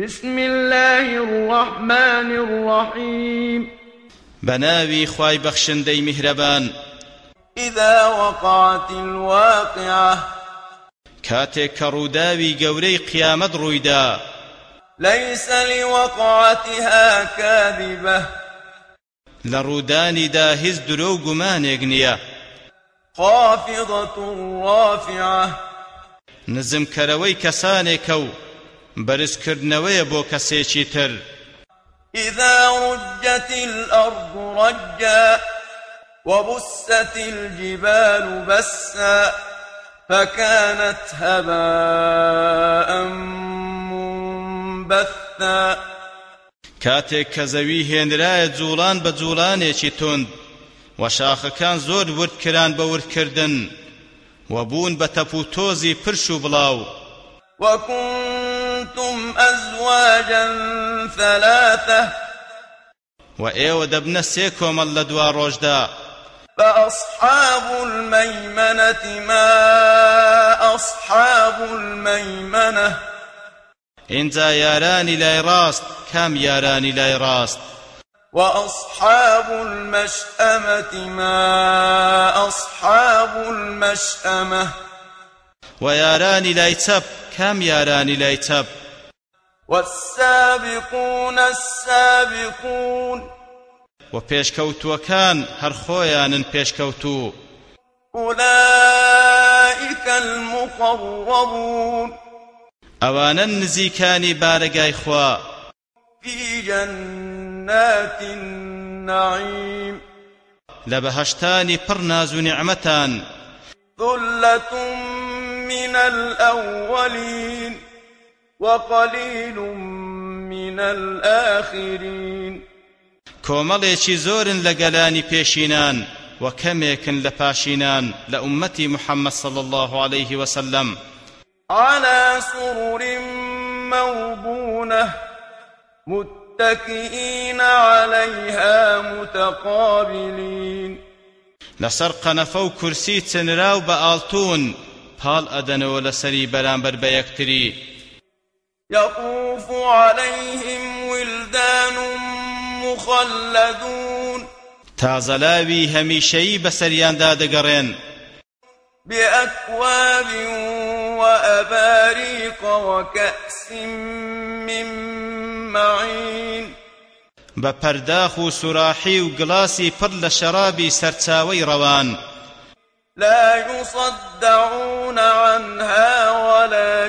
بسم الله الرحمن الرحيم. بناوي خواي بخشندي مهربان إذا وقعت الواقعة کە ڕووداوی گەورەی قیامەت ڕوویدا. ليس لوقعتها كاذبة. لە ڕوودانیدا هیچ درۆ و گومانێک نییە. خافضة رافعة. نزمکەرەوەی کەسانێکە و بەرزکردنەوەیە بۆ کەسێکی تر. إذا رجت الأرض رجا وبست الجبال بسا فكانت هباء منبثا. کاتێک کە زەوی هێنرایە جوڵان بە جوڵانێکی تند و شاخەکان زۆر وردکران بە وردکردن و بوون بە تەپ و تۆزی پرش و بڵاو. وكنتم أزواجا ثلاثة. و ئێوە دەبنە سێ کۆمەڵ لە دوا ڕۆژدا فأصحاب الميمنة ما أصحاب الميمنة؟ اینجا یارانی لای ڕاست کام یارانی لای ڕاست وأصحاب المشأمة ما أصحاب المشأمة؟ و یارانی لای چەپ کام یارانی لای چەپ والسابقون السابقون. و پێشکەوتووەکان هەر خۆیانن پێشکەوتوو أولئك المقربون. ئەوانە نزیکانی بارەگای خوا. في جنات النعيم. لە بەهەشتانی پڕ ناز و نیعمەتان ثلة من الأولين. وقليل من الآخرين. کۆمەڵێکی زۆرن لە گەلانی پێشینان و کەمێکن لە پاشینان لە ئومەتی محەممەد صل الله عليه وسلم. على سرر موضونة متكئين عليها متقابلين. لەسەر قەنەفە و کورسی چنرا و بە ئاڵتون پاڵ ئەدەنەوە لەسەری بەرامبەر بە یەکتری. يطوف عليهم ولدان مخلدون. تازەلاوی هەمیشەیی بەسەریاندا دەگەڕێن بأكواب وأباريق وكأس من معين. بە پەرداخ و سوراحی و گڵاسی پڕ لە شەرابی سەرچاوەی ڕەوان. لا يصدعون عنها ولا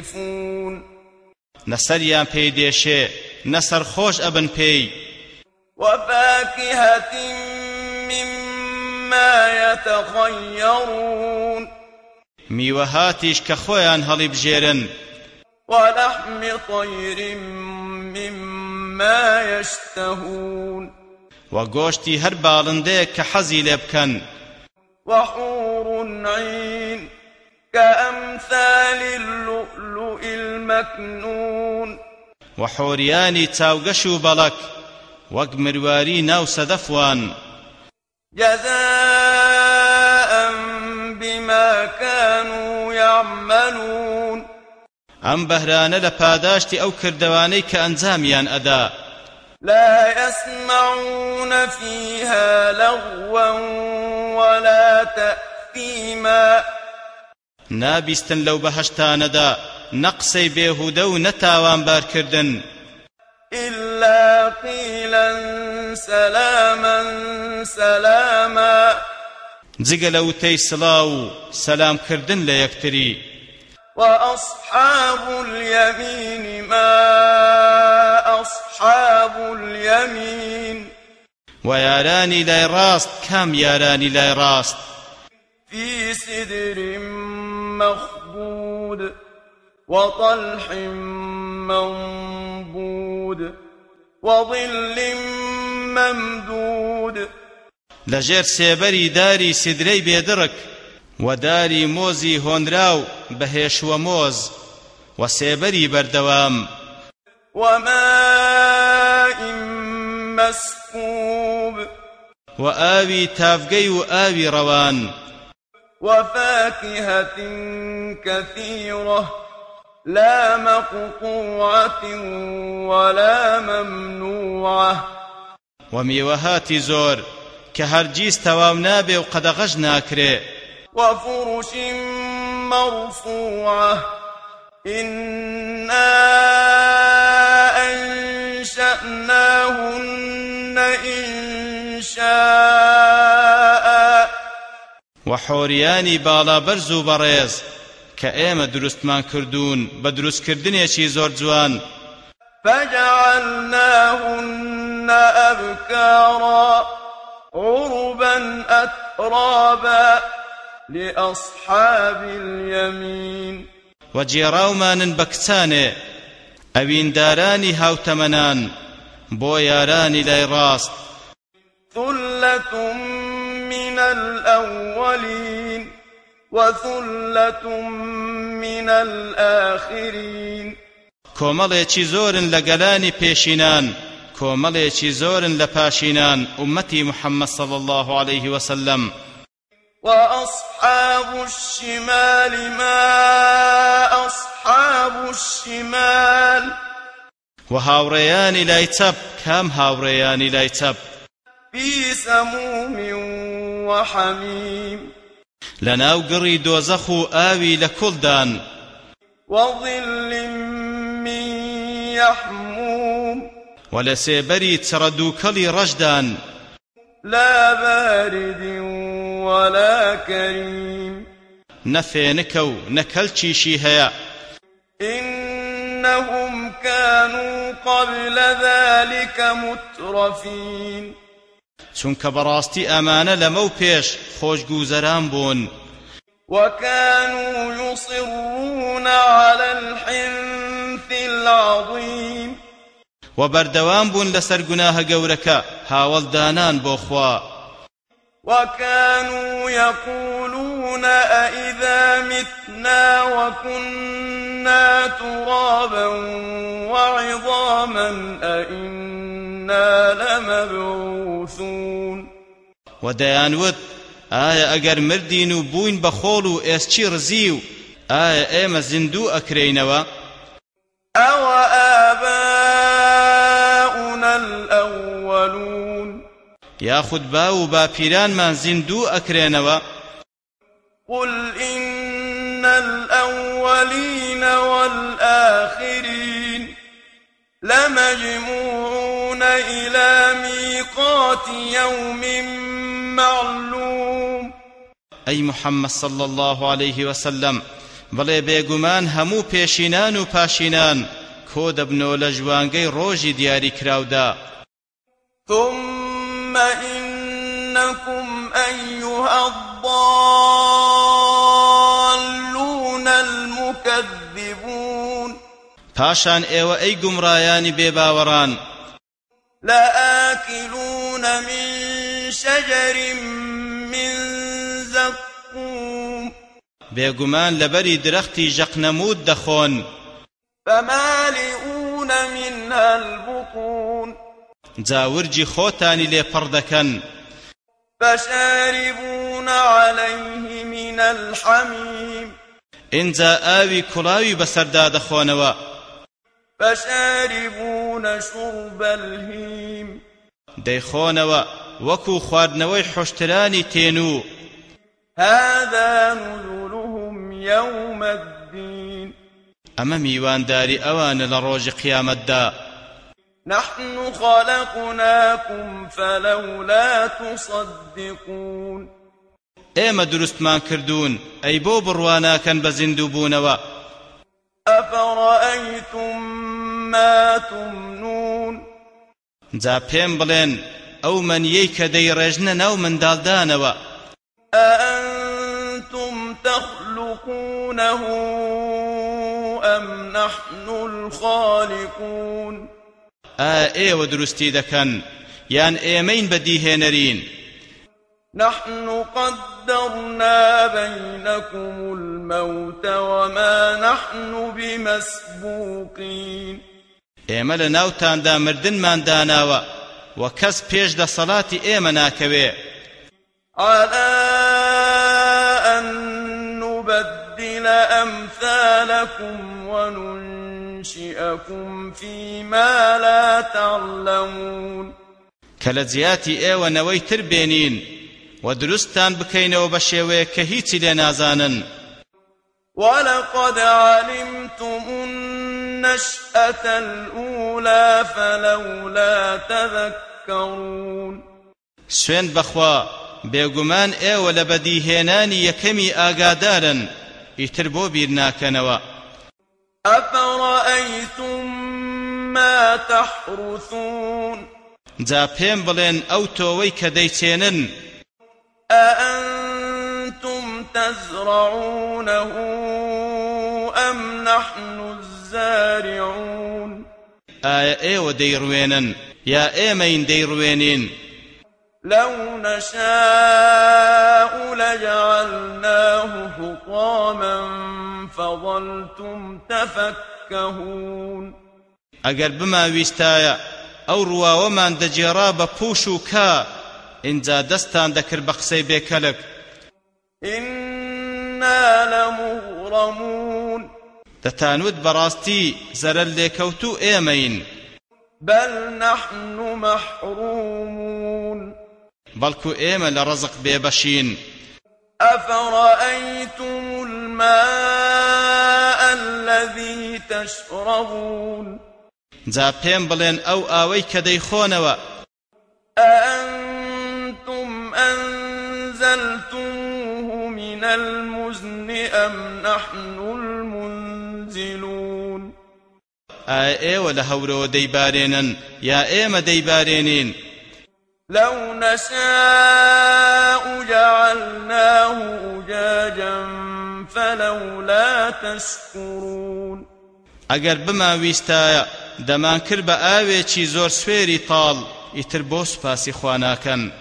ينزفون نەسەریان پێی دێشێ نەسەر خۆش ئەبن پێی. وفاكهة مما يتخيرون. میوەهاتیش کە خۆیان هەڵی بژێرن. ولحم طير مما يشتهون. و گۆشتی هەر باڵندەیە کە حەزی لێ بکەن. وحور عين. كأمثال اللؤلؤ المكنون. و حۆریانی چاوگەش و بەڵک وەک مرواری ناو سەدەفوان. جزاء بما كانوا يعملون. لە پاداشتی ئەو کردەوانەی کە ئەنجامیان ئەدا. لا يسمعون فيها لغوا ولا تأثيما. نابیستن لەو بەهەشتانەدا نەقسەی بێهودە و نەتاوان بارکردن إلا قيلا سلاما سلاما. جگە لە وتەی سڵاو و سەلامکردن لە یەکتری وأصحاب اليمين ما أصحاب اليمين. و یارانی لای ڕاست کام یارانی لای ڕاست في سدر مخضود وطلح منضود وظل ممدود. لەژێر سێبەری داری سیدرەی بێدڕک و داری مۆزی هۆنراو بەهێشوە مۆز و سێبەری بەردەوام وماء مسكوب. و ئاوی تافگەی و ئاوی ڕەوان وفاكهة كثيرة لا مقطوعة ولا ممنوعة. ومیوەهاتی زۆر کە هەرگیز تەواو نابێ و قەدەغەش ناکرێ. وفرش مرفوعة. إنا أنشأناهن إنشاء وحۆریانی باڵا بەرز و بەڕێز کە ئێمە دروستمان کردوون بە دروستکردنێکی زۆر جوان. فجعلناهن أبكارا عربا أترابا لأصحاب اليمين. وجێڕاومانن بە کچانێ ئەویندارانی هاوتەمەنان بۆ یارانی لای ڕاست. ثلة وثلة من الآخرين. کۆمەڵێکی زۆرن لە گەلانی پێشینان کۆمەڵێکی زۆرن لە پاشینان ئومەتی محەممەد صلى الله عليه وسلم. وأصحاب الشمال ما أصحاب الشمال؟ وهاورياني لايتب كام هاورياني لايتب في سموم وحميم. لناو قري دوزخو آوي لكلدان. وظل يحموم. ولسيبري تردوكلي رجدان. لا بارد ولا كريم. نفينكو نكلشي شيهيا إنهم كانوا قبل ذلك مترفين. چونکە بەڕاستی ئەمانە لەمە و پێش خۆشگوزەران بوون. وكانوا يصرون على الحنث العظيم وبردوان بون لسر گناه گوركا هاول دانان بوخوا وكانوا يقولون أئذا متنا وكنا ترابا وعظاما أئنا لمبعوثون وديانوت آية أجر مردين بوين بخولو اسچي رزيو آية ايما زندو أكرينوا أو آباؤنا الأولون. ياخد باو باپیران من زندو أكرينوا قل إن الأولين والآخرين لمجموعون إلى ميقات يوم معلوم. أي محمد صلى الله عليه وسلم بڵێ بێگومان هەموو پێشینان و پاشینان کۆ دەبنەوە لە ژوانگەی ڕۆژی دیاری کراودا. ثم إنكم أيها الضالون. پاشان ئێوە ئەی گومڕایانی بێباوەڕان لآكلون من شجر من زقوم. بێگومان لەبەری درەختی ژەقنەمود دەخۆن. فمالئون منها البطون. جاورجی خۆتانی لێ پڕ دەکەن. فشاربون عليه من الحميم. ئینجا ئاوی کوڵاوی بەسەردا دەخۆنەوە. فشاربون شرب الهيم. دەیخۆنەوە وەکو خواردنەوەی حوشترانی تێنوو. هذا نزلهم يوم الدين. ئەمە میوانداری ئەوانە لە ڕۆژی قیامەتدا. نحن خلقناكم فلولا تصدقون. ئێمە دروستمان کردوون ئەی بۆ بڕواناکەن بە زیندوو بوونەوە أفرأيتم ما تمنون. جا پێم بڵێن ئەو منیەی کە دەیڕێژنە ناو منداڵدانەوە. أأنتم تخلقونه أم نحن الخالقون؟ ئا ئێوە دروستی دەکەن. یان ئێمەین بەدیهێنەرین. نحن قدرنا بينكم الموت وما نحن بمسبوقين. ئێمە لە ناوتاندا مردنمان داناوە و کەس پێش دەسەڵاتی ئێمە ناکەوێ. على أن نبدل أمثالكم وننشئكم فيما لا تعلمون. کە لە جیاتی ئێوە نەوەی تر بێنین و دروستان بکەینەوە بە شێوەیە کە هیچی لێ نازانن. ولقد علمتم النشأة الأولى فلولا تذكرون. سوێن بەخوا بێگومان ئێوە لە بەدیهێنانی یەکەمی ئاگادارن ئیتر بۆ بیر ناکەنەوە. ما تحرثون؟ جا پێم بڵێن ئەو تۆوەی کە دەیچێنن. أأنتم تزرعونه أم نحن الزارعون ئایا ئێوە دەیڕوێنن یا ئێمەین دەیڕوێنین؟ لو نشاء لجعلناه حطاما فظلتم تفكهون. ئەگەر بماویستایە ئەو ڕواوەمان دەجێڕا بە پوش و کا ئینجا دەستان دەکرد بە قسەی بێکەلک. إنا لمغرمون. دەتانوت بەڕاستی زەرە لێکەوتو ئێمەین. بل نحن محرومون بەڵکو ئێمە لە ڕزق بێبەشین. أفرأيتم الماء الذي تشربون؟ جا پێم بڵێن ئەو ئاوەی کە دەیخۆنەوە. أأنتم أنزلتموه من المزن أم نحن ئێوە لە هەورەوە دەیبارێنن یا ئێمە دەیبارێنین لو نشاء جعلناه أجاجا فلولا تشكرون. ئەگەر بماویستایە دەمان کرد بە ئاوێکی زۆر سوێری تاڵ ئیتر بۆ سوپاسی خواناکەن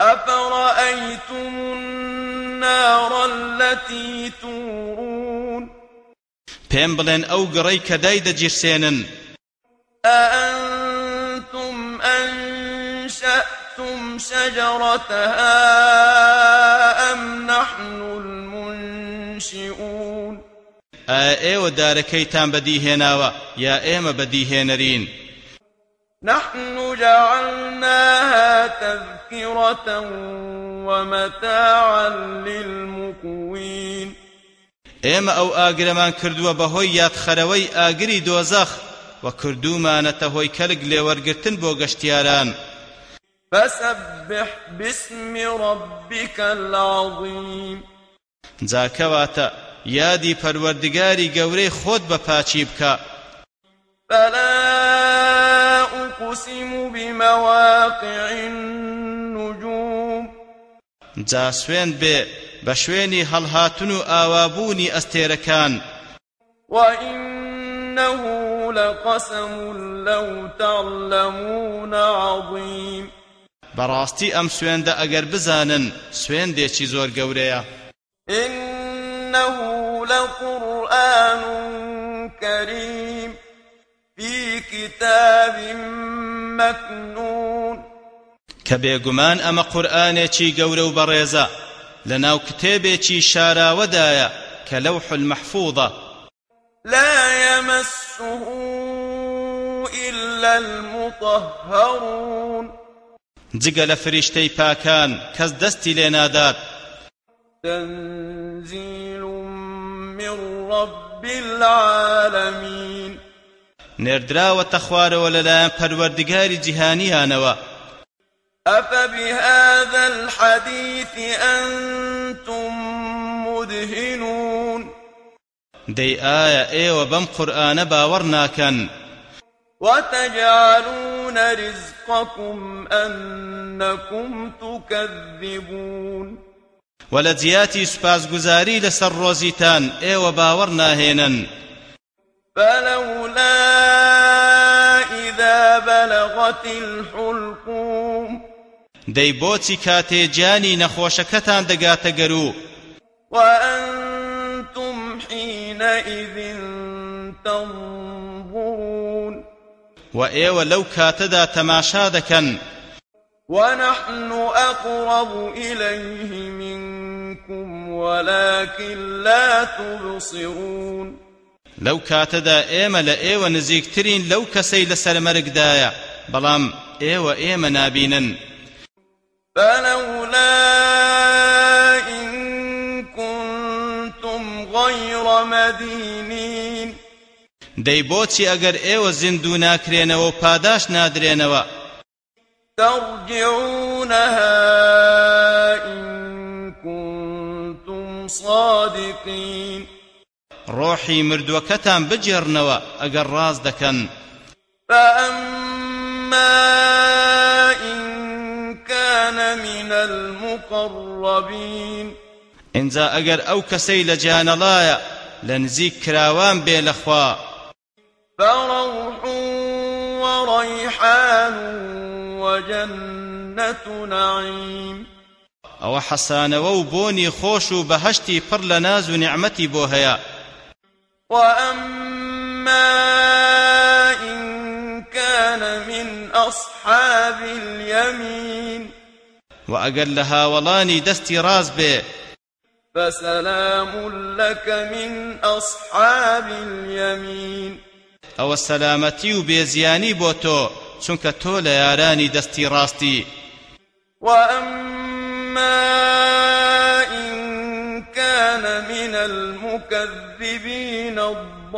أفرأيتم النار التي تورون پێم بڵێن ئەو گڕەی کە دای دەگیرسێنن أأنتم أنشأتم شجرتها أم نحن المنشئون؟ ئێوە دارەکەیتان بەدیهێناوە یا ئێمە بەدیهێنەرین؟ نحن جعلناها تذكرة ومتاعا للمقوين ئێمە ئەو ئاگرەمان کردووە بەهۆی یادخەرەوەی ئاگری دۆزەخ و کردومانەتە هۆی کەلک لێوەرگرتن بۆ گەشتیاران. فسبح باسم ربك العظيم جاکەواتە یادی پەروەردگاری گەورەی خۆت بە پاچی بکە. فلا أقسم بمواقع النجوم جا سوێن بێ بە شوێنی هەڵهاتن و ئاوابوونی ئەستێرەکان. وإنه لقسم لو تعلمون عظيم. بەڕاستی ئەم سوێندە ئەگەر بزانن سوێندێکی زۆر گەورەیە. إنه لقرآن كريم. في كتاب مكنون. کە بێگومان ئەمە قورئانێکی گەورە و بەڕێزە. لە ناو کتێبێکی شاراوەدایە کە لەوح المەحفوظە لا يمسه إلا المطهرون. جگە لە فریشتەی پاکان کەس دەستی لێ نادات تنزيل من رب العالمين. نێردراوەتە خوارەوە لەلایەن پەروەردگاری جیهانیانەوە أفبهذا الحديث أنتم مدهنون ئایا ئێوە بەم قورئانە باوەڕ ناکەن؟ وتجعلون رزقكم أنكم تكذبون و لە جیاتی سوپاسگوزاری لەسەر ڕۆزیتان ئێوە باوەڕ ناهێنن. فلولا إذا بلغت الحلقوم دەی بۆچی کاتێ جانی نەخۆشەکەتان دەگاتە گەرو؟ وأنتم حينئذ تنظرون و ئێوە لەو کاتەدا تەماشا دەکەن ونحن أقرب إليه منكم ولكن لا تبصرون کاتەدا ئێمە لە ئێوە نزیکترین لەو کەسەی لەسەر مەرگدایە بەڵام ئێوە ئێمە نابینن. فلولا إن كنتم غير مدينين. دەی بۆچی ئەگەر ئێوە زیندوو ناکرێنەوە و پاداش نادرێنەوە؟ ترجعونها إن كنتم صادقين. ڕۆحی مردووەکەتان بجێڕنەوە ئەگەر ڕاز دەکەن. فأما ئینجا ئەگەر ئەو کەسەی لە جیانەڵایە لە نزیک کراوان بێ لەخوا فروح وريحان وجنة نعيم. ئەوە حەسانەوە و بۆنی خۆش و بەهشتی پڕ لە ناز و بۆ هەیە وأما إن كان من أصحاب اليمين. وئەگەر لە هاوەڵانی دەستی ڕاست بێ فسلام لك من أصحاب اليمين. ئەوە سەلامەتی و بێزیانی بۆ تۆ چونکە تۆ لە یارانی دەستی ڕاستی وأما كان من المكذبين الضالين.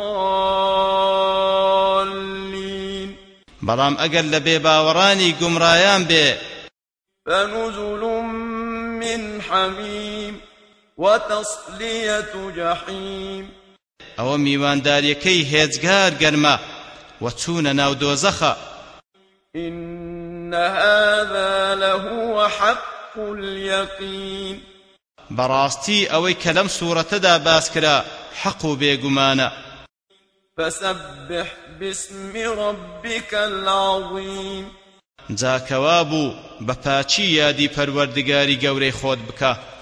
بەڵام ئەگەر لە بێباوەڕانی گومڕایان بێ فنزل من حميم. وتصلية جحيم. ئەوە میوانداریەکەی هێزگار گەرمە وەچوونە ناو دۆزەخە. إن هذا لهو حق اليقين. بەڕاستی ئەوەی کە لەم سوورەتەدا باس کرا حەق و بێگومانە. فسبح باسم ربك العظيم. جاکەوا بوو بە پاچی یادی پەروەردگاری گەورەی خۆت بکە.